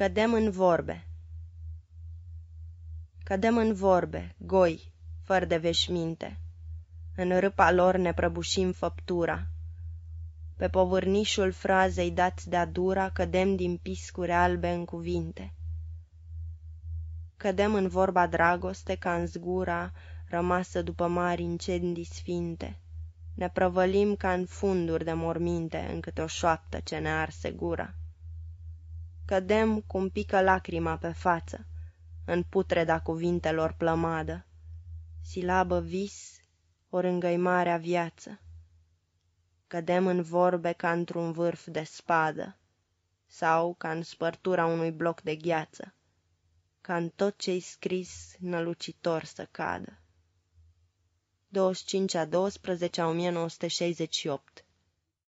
Cădem în vorbe Cădem în vorbe, goi, fără de veșminte. În râpa lor ne prăbușim făptura. Pe povârnișul frazei dați de-a dura Cădem din piscuri albe în cuvinte. Cădem în vorba dragoste ca în zgura Rămasă după mari incendii sfinte. Ne prăvălim ca în funduri de morminte În câte o șoaptă ce ne arse gura. Cădem cum pică lacrima pe față, În putreda cuvintelor plămadă, Silabă vis, ori îngăimarea viață. Cădem în vorbe ca într-un vârf de spadă, Sau ca în spărtura unui bloc de gheață, Ca în tot ce-i scris nălucitor să cadă. 25 a 12 a 1968